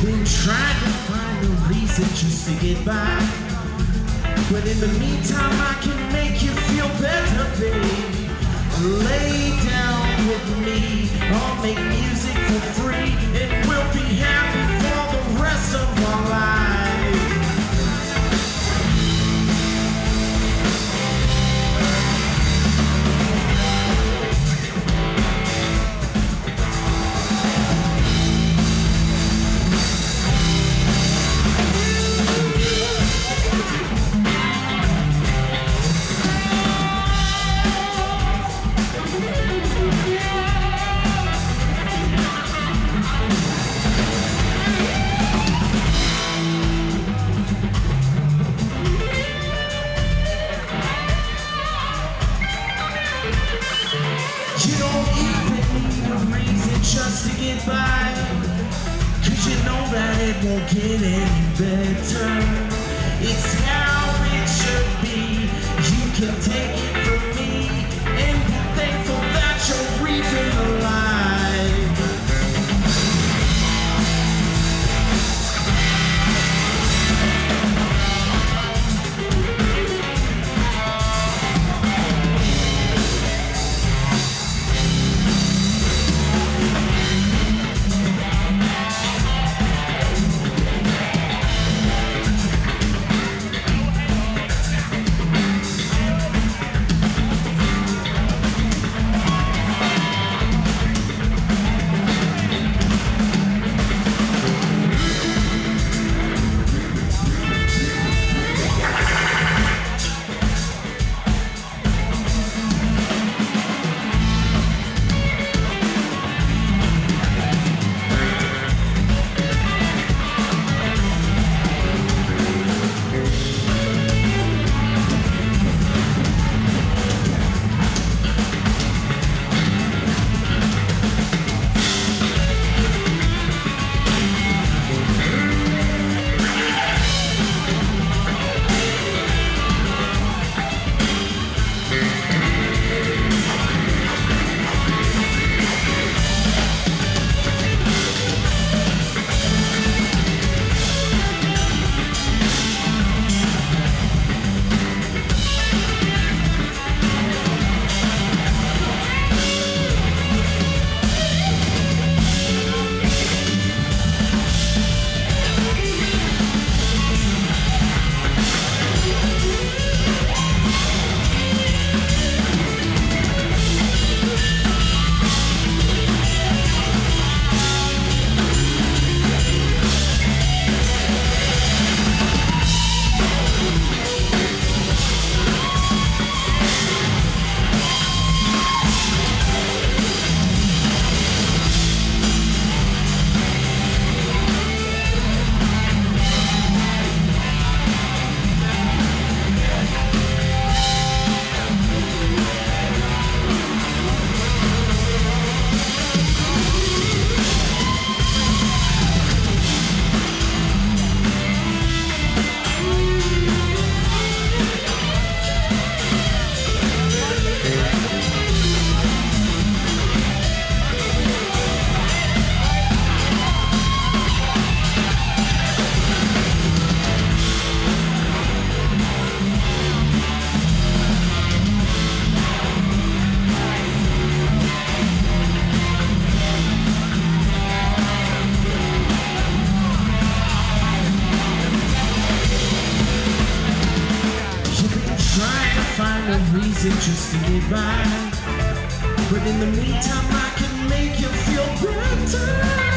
trying to find a reason just to get by. But in the meantime, I can make you feel better, babe. Lay down with me, I'll make music for free, and we'll be happy just to get by. Cause you know that it won't get any better. It's how it should be. You can take to find a reason just to get by. But in the meantime, I can make you feel better.